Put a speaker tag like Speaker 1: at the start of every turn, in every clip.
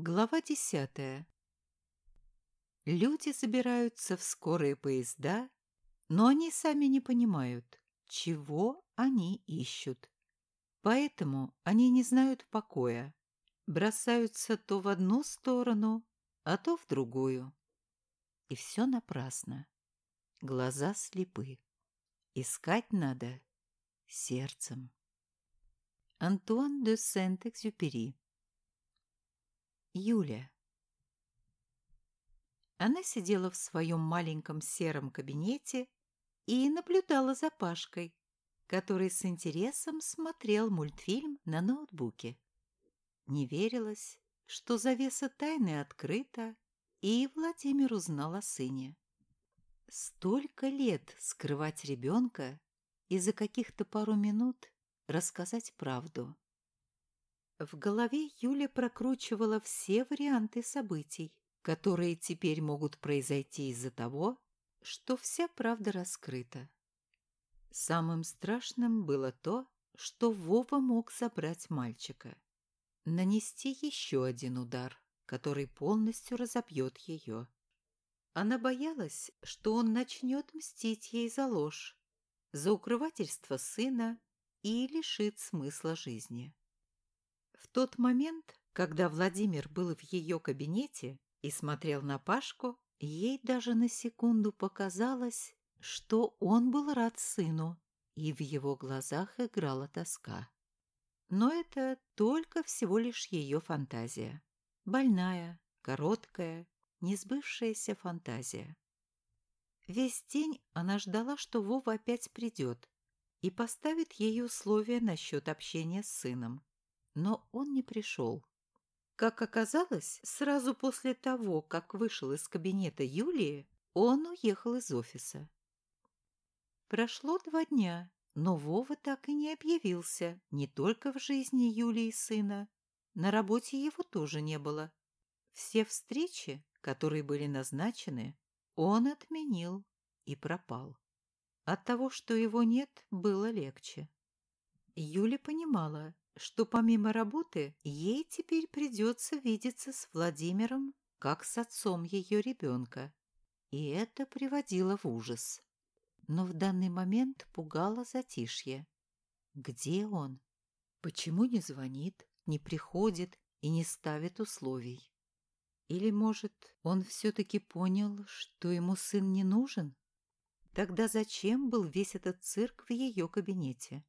Speaker 1: Глава десятая. Люди забираются в скорые поезда, но они сами не понимают, чего они ищут. Поэтому они не знают покоя, бросаются то в одну сторону, а то в другую. И все напрасно. Глаза слепы. Искать надо сердцем. Антуан де Сент-Экзюпери Юля. Она сидела в своем маленьком сером кабинете и наблюдала за Пашкой, который с интересом смотрел мультфильм на ноутбуке. Не верилось, что завеса тайны открыта, и Владимир узнал о сыне. Столько лет скрывать ребенка и за каких-то пару минут рассказать правду. В голове Юля прокручивала все варианты событий, которые теперь могут произойти из-за того, что вся правда раскрыта. Самым страшным было то, что Вова мог забрать мальчика. Нанести еще один удар, который полностью разобьет ее. Она боялась, что он начнет мстить ей за ложь, за укрывательство сына и лишит смысла жизни. В тот момент, когда Владимир был в ее кабинете и смотрел на Пашку, ей даже на секунду показалось, что он был рад сыну, и в его глазах играла тоска. Но это только всего лишь ее фантазия. Больная, короткая, несбывшаяся фантазия. Весь день она ждала, что Вова опять придет и поставит ей условия насчет общения с сыном но он не пришел. Как оказалось, сразу после того, как вышел из кабинета Юлии, он уехал из офиса. Прошло два дня, но Вова так и не объявился, не только в жизни Юлии сына. На работе его тоже не было. Все встречи, которые были назначены, он отменил и пропал. От того, что его нет, было легче. Юля понимала, что помимо работы ей теперь придется видеться с Владимиром как с отцом ее ребенка. И это приводило в ужас. Но в данный момент пугало затишье. Где он? Почему не звонит, не приходит и не ставит условий? Или, может, он все-таки понял, что ему сын не нужен? Тогда зачем был весь этот цирк в ее кабинете?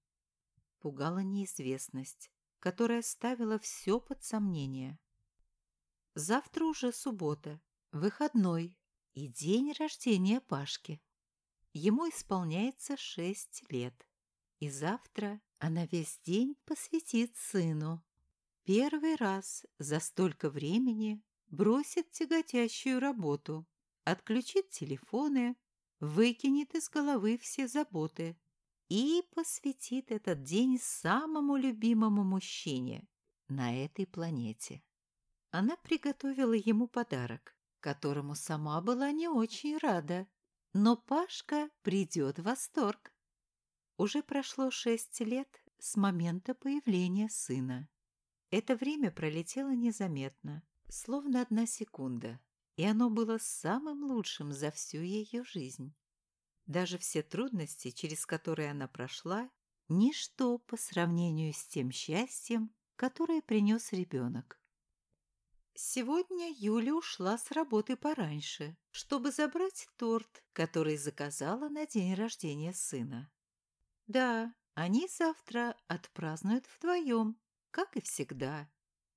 Speaker 1: Пугала неизвестность, которая ставила все под сомнение. Завтра уже суббота, выходной и день рождения Пашки. Ему исполняется шесть лет, и завтра она весь день посвятит сыну. Первый раз за столько времени бросит тяготящую работу, отключит телефоны, выкинет из головы все заботы, и посвятит этот день самому любимому мужчине на этой планете. Она приготовила ему подарок, которому сама была не очень рада, но Пашка придет в восторг. Уже прошло шесть лет с момента появления сына. Это время пролетело незаметно, словно одна секунда, и оно было самым лучшим за всю ее жизнь. Даже все трудности, через которые она прошла, ничто по сравнению с тем счастьем, которое принес ребенок. Сегодня Юля ушла с работы пораньше, чтобы забрать торт, который заказала на день рождения сына. Да, они завтра отпразднуют вдвоем, как и всегда,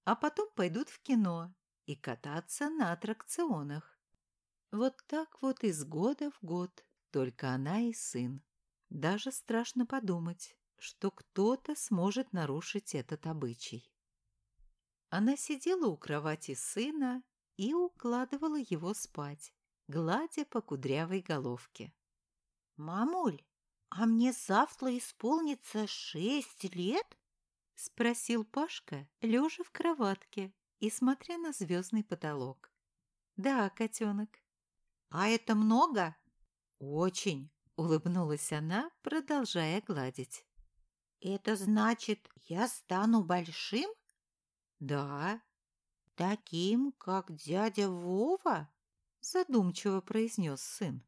Speaker 1: а потом пойдут в кино и кататься на аттракционах. Вот так вот из года в год. Только она и сын. Даже страшно подумать, что кто-то сможет нарушить этот обычай. Она сидела у кровати сына и укладывала его спать, гладя по кудрявой головке.
Speaker 2: «Мамуль, а мне завтра исполнится шесть лет?»
Speaker 1: — спросил Пашка, лежа в кроватке и смотря на звездный потолок. «Да, котенок».
Speaker 2: «А это много?»
Speaker 1: «Очень», — улыбнулась она, продолжая гладить.
Speaker 2: «Это значит, я стану большим?»
Speaker 1: «Да».
Speaker 2: Таким, как дядя Вова?
Speaker 1: Задумчиво произнес сын.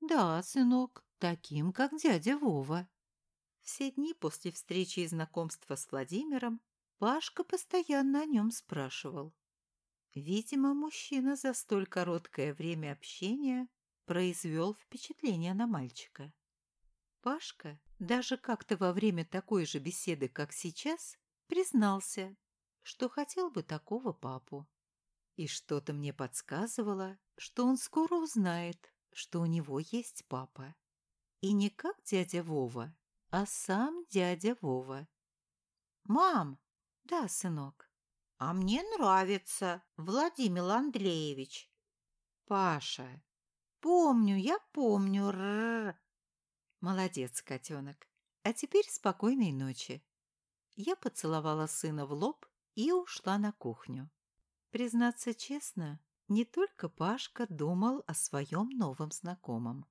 Speaker 1: Да, сынок, таким, как дядя Вова. Все дни после встречи и знакомства с Владимиром Пашка постоянно о нем спрашивал. Видимо, мужчина за столь короткое время общения произвел впечатление на мальчика. Пашка даже как-то во время такой же беседы, как сейчас, признался, что хотел бы такого папу. И что-то мне подсказывало, что он скоро узнает, что у него есть папа. И не как дядя Вова, а сам дядя Вова.
Speaker 2: «Мам!»
Speaker 1: «Да, сынок».
Speaker 2: «А мне нравится Владимир Андреевич».
Speaker 1: «Паша».
Speaker 2: «Помню, я помню. Р -р -р.
Speaker 1: «Молодец, котенок. А теперь спокойной ночи». Я поцеловала сына в лоб и ушла на кухню. Признаться честно, не только Пашка думал о своем новом знакомом.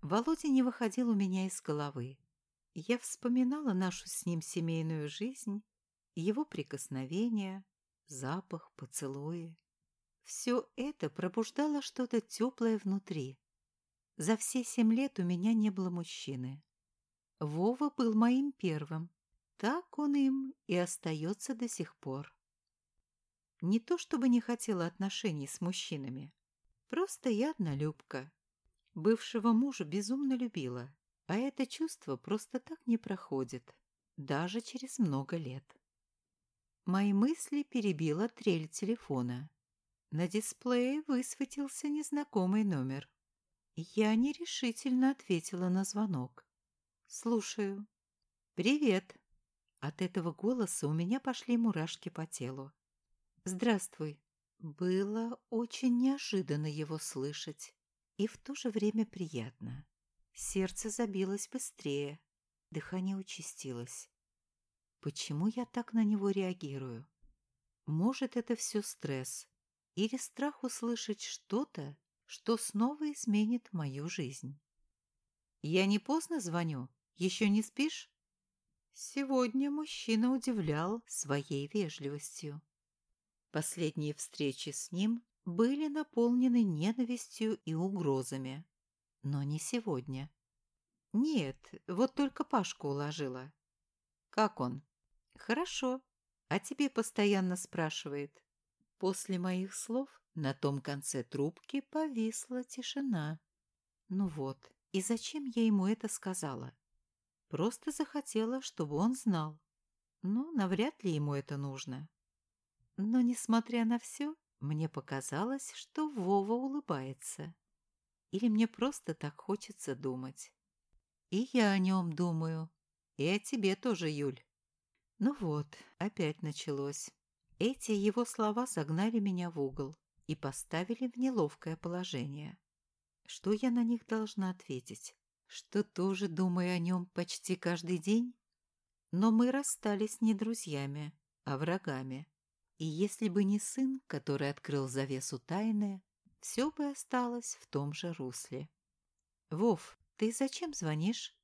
Speaker 1: Володя не выходил у меня из головы. Я вспоминала нашу с ним семейную жизнь, его прикосновения, запах, поцелуи. Все это пробуждало что-то теплое внутри. За все семь лет у меня не было мужчины. Вова был моим первым. Так он им и остается до сих пор. Не то чтобы не хотела отношений с мужчинами. Просто я однолюбка. Бывшего мужа безумно любила, а это чувство просто так не проходит, даже через много лет. Мои мысли перебила трель телефона. На дисплее высветился незнакомый номер. Я нерешительно ответила на звонок. «Слушаю». «Привет». От этого голоса у меня пошли мурашки по телу. «Здравствуй». Было очень неожиданно его слышать и в то же время приятно. Сердце забилось быстрее, дыхание участилось. Почему я так на него реагирую? Может, это все стресс или страх услышать что-то, что снова изменит мою жизнь. Я не поздно звоню? Еще не спишь? Сегодня мужчина удивлял своей вежливостью. Последние встречи с ним были наполнены ненавистью и угрозами. Но не сегодня. Нет, вот только Пашку уложила. Как он? Хорошо. А тебе постоянно спрашивает. После моих слов на том конце трубки повисла тишина. Ну вот, и зачем я ему это сказала? Просто захотела, чтобы он знал. Ну, навряд ли ему это нужно. Но, несмотря на все, мне показалось, что Вова улыбается. Или мне просто так хочется думать. И я о нем думаю. И о тебе тоже, Юль. Ну вот, опять началось. Эти его слова загнали меня в угол и поставили в неловкое положение. Что я на них должна ответить? Что тоже думаю о нем почти каждый день? Но мы расстались не друзьями, а врагами. И если бы не сын, который открыл завесу тайны, все бы осталось в том же русле. «Вов, ты зачем звонишь?»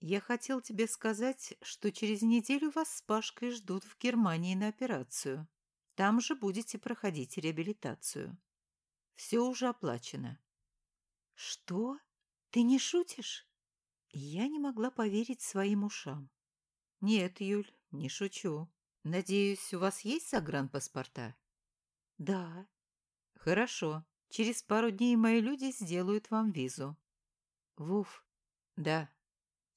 Speaker 1: «Я хотел тебе сказать, что через неделю вас с Пашкой ждут в Германии на операцию. Там же будете проходить реабилитацию. Все уже оплачено». «Что? Ты не шутишь?» Я не могла поверить своим ушам. «Нет, Юль, не шучу. Надеюсь, у вас есть загранпаспорта?» «Да». «Хорошо. Через пару дней мои люди сделают вам визу». «Вуф». «Да».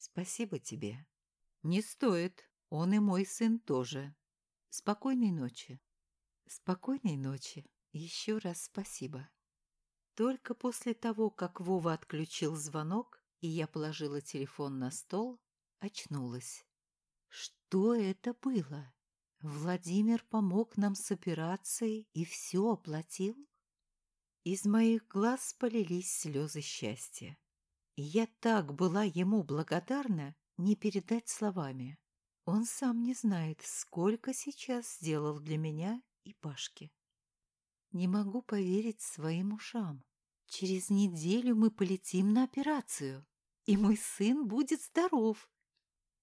Speaker 1: «Спасибо тебе». «Не стоит. Он и мой сын тоже. Спокойной ночи». «Спокойной ночи. Еще раз спасибо». Только после того, как Вова отключил звонок, и я положила телефон на стол, очнулась. Что это было? Владимир помог нам с операцией и все оплатил? Из моих глаз полились слезы счастья. Я так была ему благодарна, не передать словами. Он сам не знает, сколько сейчас сделал для меня и Пашки. Не могу поверить своим ушам. Через неделю мы полетим на операцию, и мой сын будет здоров.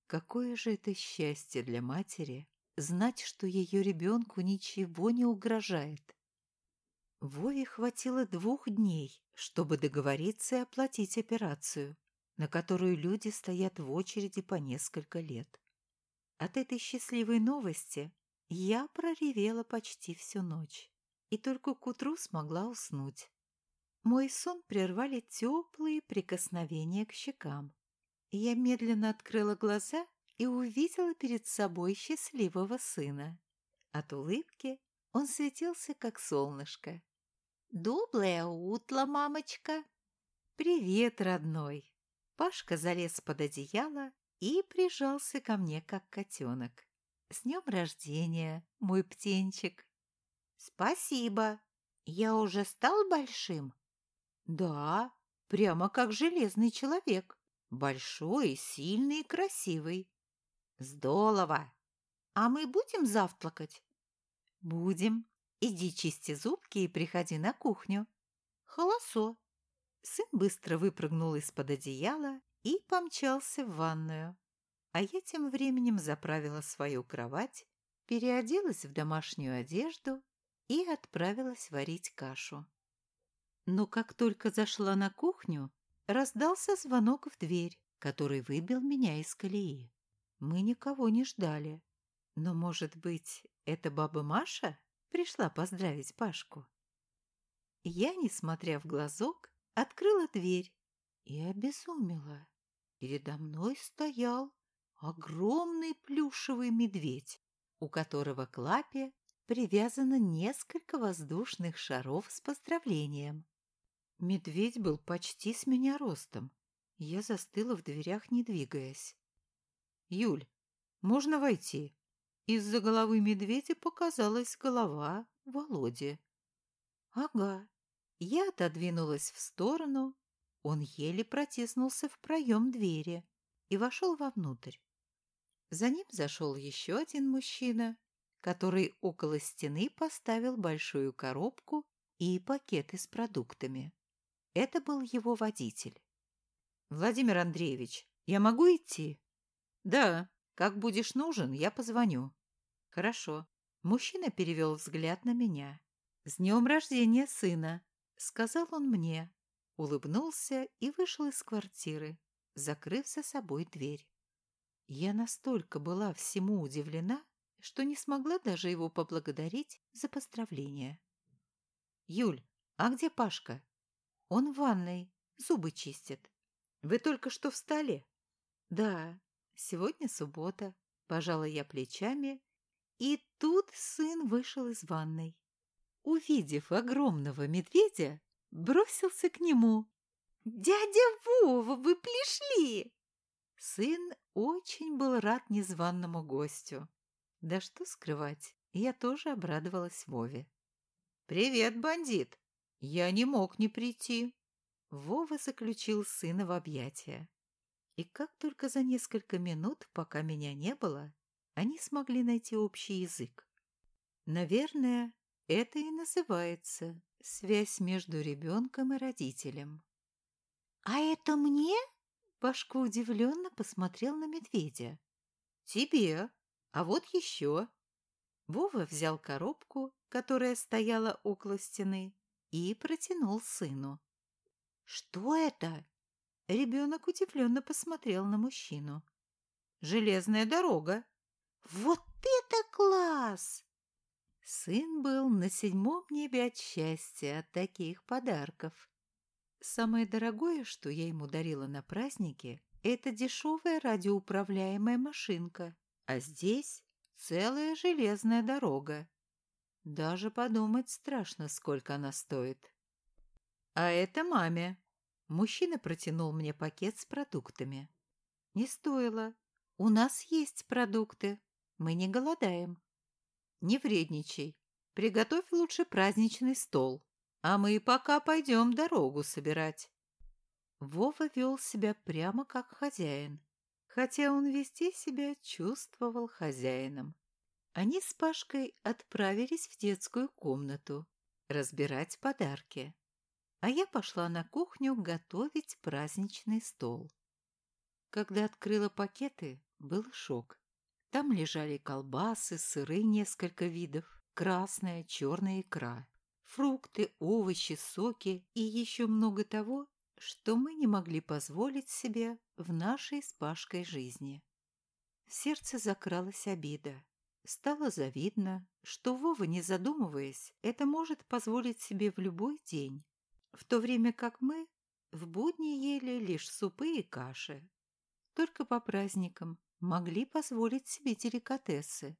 Speaker 1: Какое же это счастье для матери знать, что ее ребенку ничего не угрожает. Вове хватило двух дней, чтобы договориться и оплатить операцию, на которую люди стоят в очереди по несколько лет. От этой счастливой новости я проревела почти всю ночь и только к утру смогла уснуть. Мой сон прервали теплые прикосновения к щекам. Я медленно открыла глаза и увидела перед собой счастливого сына. От улыбки он светился, как солнышко.
Speaker 2: «Доброе утро, мамочка!»
Speaker 1: «Привет, родной!» Пашка залез под одеяло и прижался ко мне, как котенок. «С днем рождения, мой птенчик!»
Speaker 2: «Спасибо! Я уже стал большим?»
Speaker 1: «Да, прямо как железный человек. Большой, сильный и красивый.
Speaker 2: Здорово! А мы будем завтракать?
Speaker 1: Будем. Иди чисти зубки и приходи на кухню.
Speaker 2: Холосо.
Speaker 1: Сын быстро выпрыгнул из-под одеяла и помчался в ванную. А я тем временем заправила свою кровать, переоделась в домашнюю одежду и отправилась варить кашу. Но как только зашла на кухню, раздался звонок в дверь, который выбил меня из колеи. Мы никого не ждали. Но, может быть, это баба Маша пришла поздравить Пашку? Я, несмотря в глазок, открыла дверь и обезумела. Передо мной стоял огромный плюшевый медведь, у которого к лапе привязано несколько воздушных шаров с поздравлением. Медведь был почти с меня ростом. Я застыла в дверях, не двигаясь. «Юль, можно войти?» Из-за головы медведя показалась голова Володи. «Ага». Я отодвинулась в сторону. Он еле протиснулся в проем двери и вошел вовнутрь. За ним зашел еще один мужчина, который около стены поставил большую коробку и пакеты с продуктами. Это был его водитель. «Владимир Андреевич, я могу идти?» «Да, как будешь нужен, я позвоню». «Хорошо». Мужчина перевел взгляд на меня. «С днем рождения сына!» — сказал он мне. Улыбнулся и вышел из квартиры, закрыв за собой дверь. Я настолько была всему удивлена, что не смогла даже его поблагодарить за поздравление. «Юль, а где Пашка?» «Он в ванной, зубы чистит». «Вы только что встали?» «Да, Сегодня суббота. Пожала я плечами, и тут сын вышел из ванной. Увидев огромного медведя, бросился к нему. «Дядя Вова, вы пришли!» Сын очень был рад незваному гостю. Да что скрывать, я тоже обрадовалась Вове. «Привет, бандит! Я не мог не прийти!» Вова заключил сына в объятия. И как только за несколько минут, пока меня не было, они смогли найти общий язык. Наверное, это и называется связь между ребенком и родителем.
Speaker 2: «А это мне?»
Speaker 1: Пашка удивленно посмотрел на медведя. «Тебе. А вот еще». Вова взял коробку, которая стояла около стены, и протянул сыну.
Speaker 2: «Что это?»
Speaker 1: Ребенок удивленно посмотрел на мужчину. «Железная дорога!»
Speaker 2: «Вот это класс!»
Speaker 1: Сын был на седьмом небе от счастья от таких подарков. Самое дорогое, что я ему дарила на празднике, это дешевая радиоуправляемая машинка, а здесь целая железная дорога. Даже подумать страшно, сколько она стоит. А это маме. Мужчина протянул мне пакет с продуктами. Не стоило. У нас есть продукты. Мы не голодаем. Не вредничай. Приготовь лучше праздничный стол. А мы пока пойдем дорогу собирать. Вова вел себя прямо как хозяин, хотя он вести себя чувствовал хозяином. Они с Пашкой отправились в детскую комнату разбирать подарки а я пошла на кухню готовить праздничный стол. Когда открыла пакеты, был шок. Там лежали колбасы, сыры несколько видов, красная, черная икра, фрукты, овощи, соки и еще много того, что мы не могли позволить себе в нашей с Пашкой жизни. В сердце закралась обида. Стало завидно, что Вова, не задумываясь, это может позволить себе в любой день, в то время как мы в будни ели лишь супы и каши. Только по праздникам могли позволить себе деликатесы.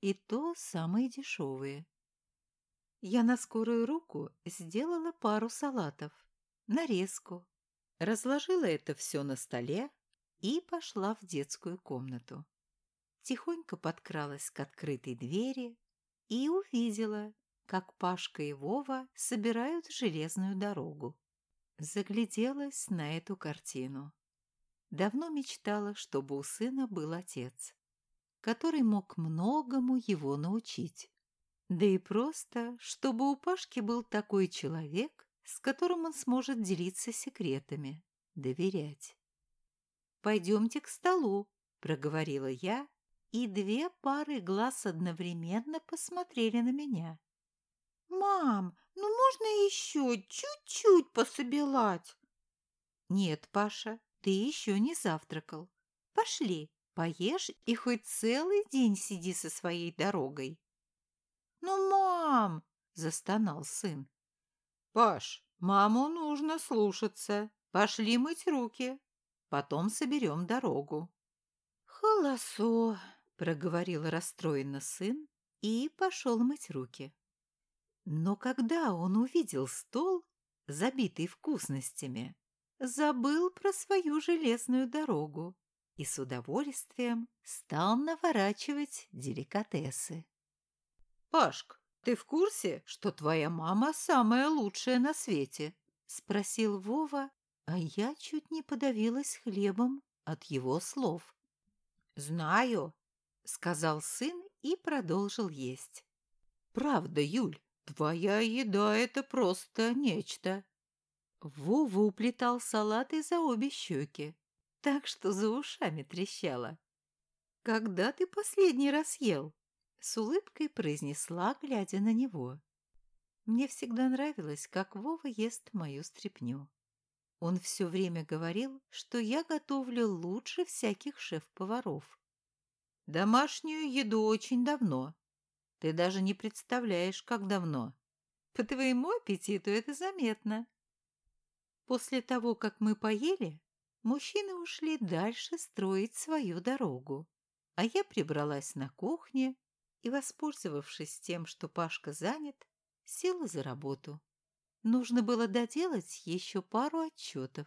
Speaker 1: И то самые дешевые. Я на скорую руку сделала пару салатов, нарезку, разложила это все на столе и пошла в детскую комнату. Тихонько подкралась к открытой двери и увидела, как Пашка и Вова собирают железную дорогу. Загляделась на эту картину. Давно мечтала, чтобы у сына был отец, который мог многому его научить. Да и просто, чтобы у Пашки был такой человек, с которым он сможет делиться секретами, доверять. «Пойдемте к столу», — проговорила я, и две пары глаз одновременно посмотрели на меня.
Speaker 2: «Мам, ну можно еще чуть-чуть пособелать?»
Speaker 1: «Нет, Паша, ты еще не завтракал. Пошли, поешь и хоть целый день сиди со своей дорогой».
Speaker 2: «Ну, мам!» – застонал сын.
Speaker 1: «Паш, маму нужно слушаться. Пошли мыть руки. Потом соберем дорогу».
Speaker 2: «Холосо!»
Speaker 1: – проговорил расстроенно сын и пошел мыть руки. Но когда он увидел стол, забитый вкусностями, забыл про свою железную дорогу и с удовольствием стал наворачивать деликатесы. «Пашк, ты в курсе, что твоя мама самая лучшая на свете?» — спросил Вова, а я чуть не подавилась хлебом от его слов.
Speaker 2: «Знаю», —
Speaker 1: сказал сын и продолжил есть. «Правда, Юль, Твоя еда — это просто нечто. Вова уплетал салаты за обе щеки, так что за ушами трещало. «Когда ты последний раз ел?» — с улыбкой произнесла, глядя на него. Мне всегда нравилось, как Вова ест мою стряпню. Он все время говорил, что я готовлю лучше всяких шеф-поваров. Домашнюю еду очень давно, ты даже не представляешь, как давно. По твоему аппетиту это заметно. После того, как мы поели, мужчины ушли дальше строить свою дорогу, а я прибралась на кухне и, воспользовавшись тем, что Пашка занят, села за работу. Нужно было доделать еще пару отчетов.